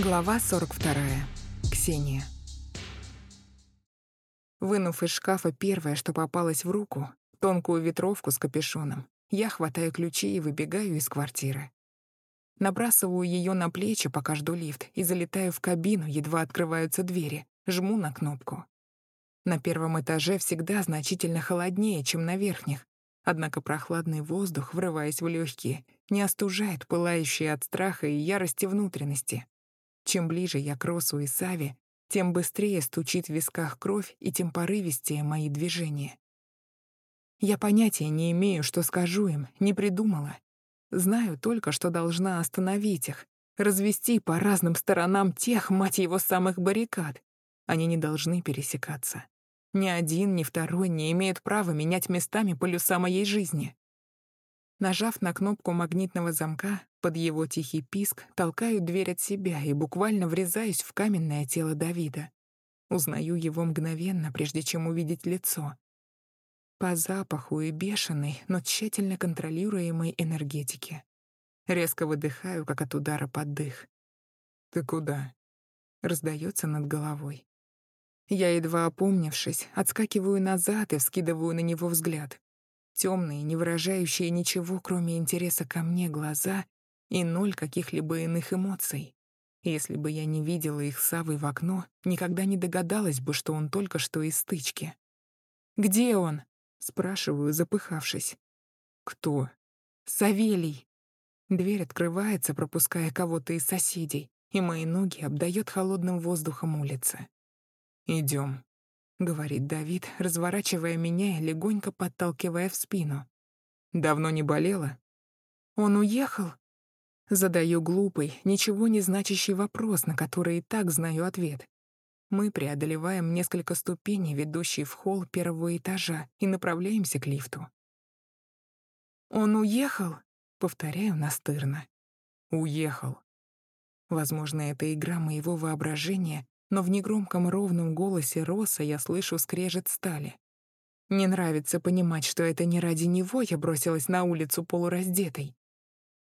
Глава 42. Ксения. Вынув из шкафа первое, что попалось в руку, тонкую ветровку с капюшоном, я хватаю ключи и выбегаю из квартиры. Набрасываю ее на плечи, пока жду лифт, и залетаю в кабину, едва открываются двери, жму на кнопку. На первом этаже всегда значительно холоднее, чем на верхних, однако прохладный воздух, врываясь в легкие, не остужает пылающие от страха и ярости внутренности. Чем ближе я к Росу и Саве, тем быстрее стучит в висках кровь и тем порывистее мои движения. Я понятия не имею, что скажу им, не придумала. Знаю только, что должна остановить их, развести по разным сторонам тех, мать его, самых баррикад. Они не должны пересекаться. Ни один, ни второй не имеют права менять местами полюса моей жизни. Нажав на кнопку магнитного замка, под его тихий писк толкаю дверь от себя и буквально врезаюсь в каменное тело Давида. Узнаю его мгновенно, прежде чем увидеть лицо. По запаху и бешеной, но тщательно контролируемой энергетике. Резко выдыхаю, как от удара под дых. «Ты куда?» — раздается над головой. Я, едва опомнившись, отскакиваю назад и вскидываю на него взгляд темные, не выражающие ничего, кроме интереса ко мне, глаза и ноль каких-либо иных эмоций. Если бы я не видела их с Авой в окно, никогда не догадалась бы, что он только что из стычки. «Где он?» — спрашиваю, запыхавшись. «Кто?» «Савелий». Дверь открывается, пропуская кого-то из соседей, и мои ноги обдает холодным воздухом улицы. Идем. — говорит Давид, разворачивая меня и легонько подталкивая в спину. «Давно не болела?» «Он уехал?» Задаю глупый, ничего не значащий вопрос, на который и так знаю ответ. Мы преодолеваем несколько ступеней, ведущие в холл первого этажа, и направляемся к лифту. «Он уехал?» — повторяю настырно. «Уехал». Возможно, это игра моего воображения, но в негромком ровном голосе Роса я слышу скрежет стали. Не нравится понимать, что это не ради него я бросилась на улицу полураздетой.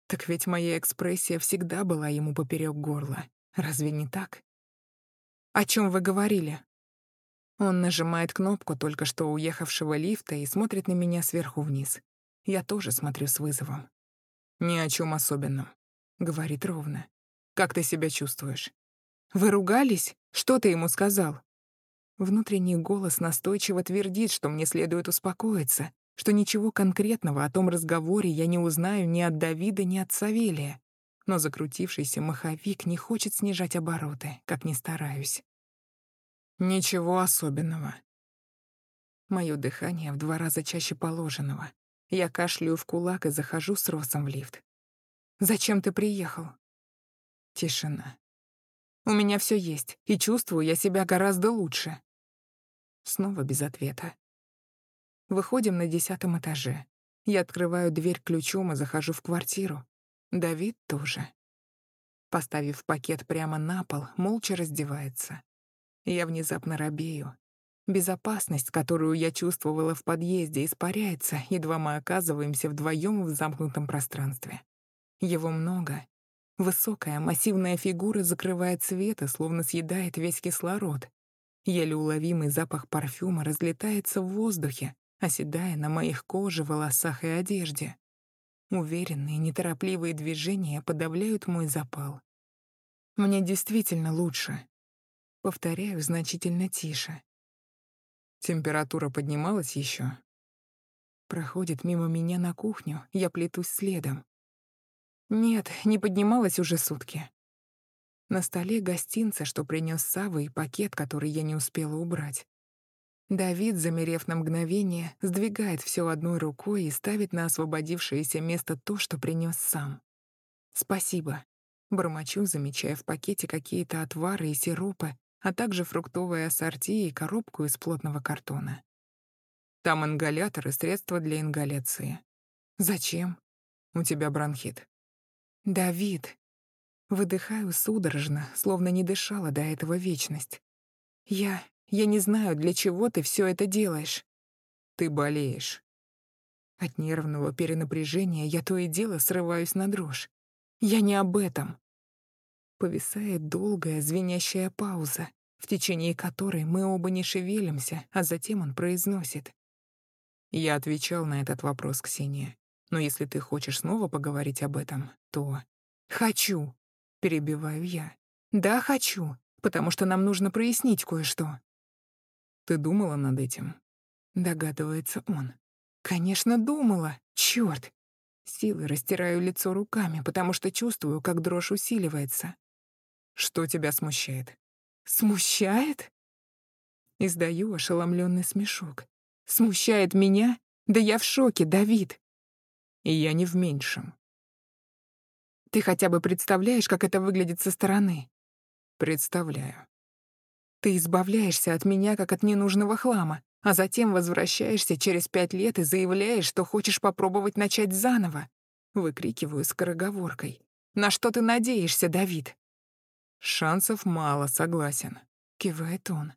Так ведь моя экспрессия всегда была ему поперек горла. Разве не так? «О чем вы говорили?» Он нажимает кнопку только что уехавшего лифта и смотрит на меня сверху вниз. Я тоже смотрю с вызовом. «Ни о чем особенном», — говорит ровно. «Как ты себя чувствуешь?» «Вы ругались?» Что ты ему сказал?» Внутренний голос настойчиво твердит, что мне следует успокоиться, что ничего конкретного о том разговоре я не узнаю ни от Давида, ни от Савелия. Но закрутившийся маховик не хочет снижать обороты, как ни стараюсь. Ничего особенного. Мое дыхание в два раза чаще положенного. Я кашляю в кулак и захожу с Росом в лифт. «Зачем ты приехал?» Тишина. У меня все есть, и чувствую я себя гораздо лучше. Снова без ответа. Выходим на десятом этаже. Я открываю дверь ключом и захожу в квартиру. Давид тоже. Поставив пакет прямо на пол, молча раздевается. Я внезапно робею. Безопасность, которую я чувствовала в подъезде, испаряется, едва мы оказываемся вдвоем в замкнутом пространстве. Его много, Высокая, массивная фигура закрывает свет и словно съедает весь кислород. Еле уловимый запах парфюма разлетается в воздухе, оседая на моих коже, волосах и одежде. Уверенные, неторопливые движения подавляют мой запал. Мне действительно лучше. Повторяю значительно тише. Температура поднималась еще. Проходит мимо меня на кухню, я плетусь следом. Нет, не поднималась уже сутки. На столе гостинца, что принес Сава, и пакет, который я не успела убрать. Давид, замерев на мгновение, сдвигает все одной рукой и ставит на освободившееся место то, что принес сам. «Спасибо», — бормочу, замечая в пакете какие-то отвары и сиропы, а также фруктовые ассорти и коробку из плотного картона. Там ингалятор и средства для ингаляции. «Зачем?» «У тебя бронхит. «Давид!» Выдыхаю судорожно, словно не дышала до этого вечность. «Я... я не знаю, для чего ты все это делаешь». «Ты болеешь». От нервного перенапряжения я то и дело срываюсь на дрожь. «Я не об этом». Повисает долгая звенящая пауза, в течение которой мы оба не шевелимся, а затем он произносит. Я отвечал на этот вопрос, Ксения. Но если ты хочешь снова поговорить об этом, то... «Хочу!» — перебиваю я. «Да, хочу, потому что нам нужно прояснить кое-что». «Ты думала над этим?» — догадывается он. «Конечно, думала. Чёрт!» Силой растираю лицо руками, потому что чувствую, как дрожь усиливается. «Что тебя смущает?» «Смущает?» Издаю ошеломленный смешок. «Смущает меня? Да я в шоке, Давид!» И я не в меньшем. Ты хотя бы представляешь, как это выглядит со стороны? Представляю. Ты избавляешься от меня, как от ненужного хлама, а затем возвращаешься через пять лет и заявляешь, что хочешь попробовать начать заново. Выкрикиваю скороговоркой. На что ты надеешься, Давид? Шансов мало, согласен. Кивает он.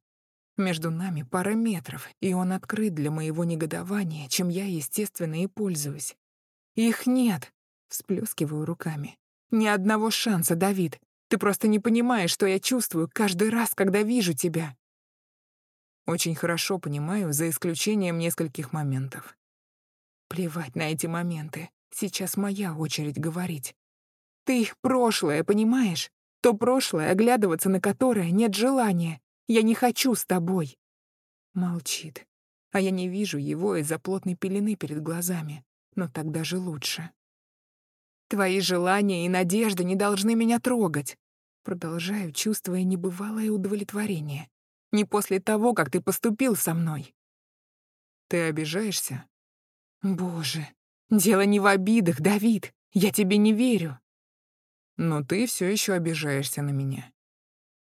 Между нами пара метров, и он открыт для моего негодования, чем я, естественно, и пользуюсь. Их нет, всплескиваю руками. Ни одного шанса, Давид. Ты просто не понимаешь, что я чувствую каждый раз, когда вижу тебя. Очень хорошо понимаю, за исключением нескольких моментов. Плевать на эти моменты. Сейчас моя очередь говорить. Ты их прошлое, понимаешь? То прошлое, оглядываться на которое нет желания. Я не хочу с тобой. Молчит. А я не вижу его из-за плотной пелены перед глазами. Но так даже лучше. Твои желания и надежды не должны меня трогать. Продолжаю, чувствуя небывалое удовлетворение. Не после того, как ты поступил со мной. Ты обижаешься? Боже, дело не в обидах, Давид. Я тебе не верю. Но ты все еще обижаешься на меня.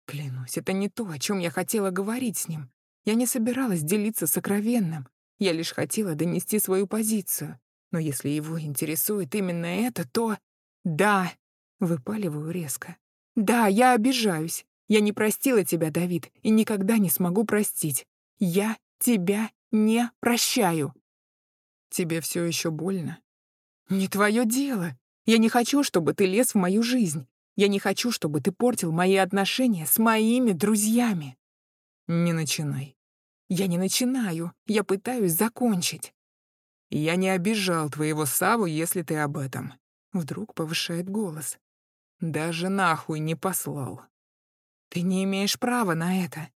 Клянусь, это не то, о чем я хотела говорить с ним. Я не собиралась делиться сокровенным. Я лишь хотела донести свою позицию. Но если его интересует именно это, то... Да, выпаливаю резко. Да, я обижаюсь. Я не простила тебя, Давид, и никогда не смогу простить. Я тебя не прощаю. Тебе все еще больно? Не твое дело. Я не хочу, чтобы ты лез в мою жизнь. Я не хочу, чтобы ты портил мои отношения с моими друзьями. Не начинай. Я не начинаю. Я пытаюсь закончить. «Я не обижал твоего Саву, если ты об этом». Вдруг повышает голос. «Даже нахуй не послал». «Ты не имеешь права на это».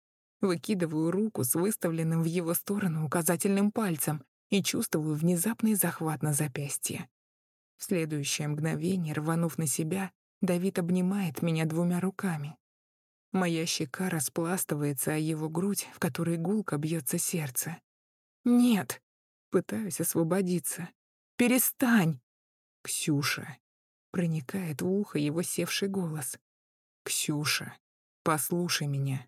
Выкидываю руку с выставленным в его сторону указательным пальцем и чувствую внезапный захват на запястье. В следующее мгновение, рванув на себя, Давид обнимает меня двумя руками. Моя щека распластывается о его грудь, в которой гулко бьется сердце. «Нет!» Пытаюсь освободиться. «Перестань!» «Ксюша!» Проникает в ухо его севший голос. «Ксюша, послушай меня».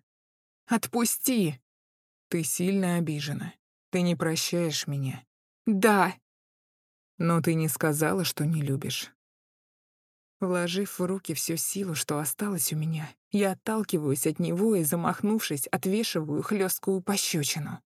«Отпусти!» «Ты сильно обижена. Ты не прощаешь меня». «Да!» «Но ты не сказала, что не любишь». Вложив в руки всю силу, что осталось у меня, я отталкиваюсь от него и, замахнувшись, отвешиваю хлесткую пощечину.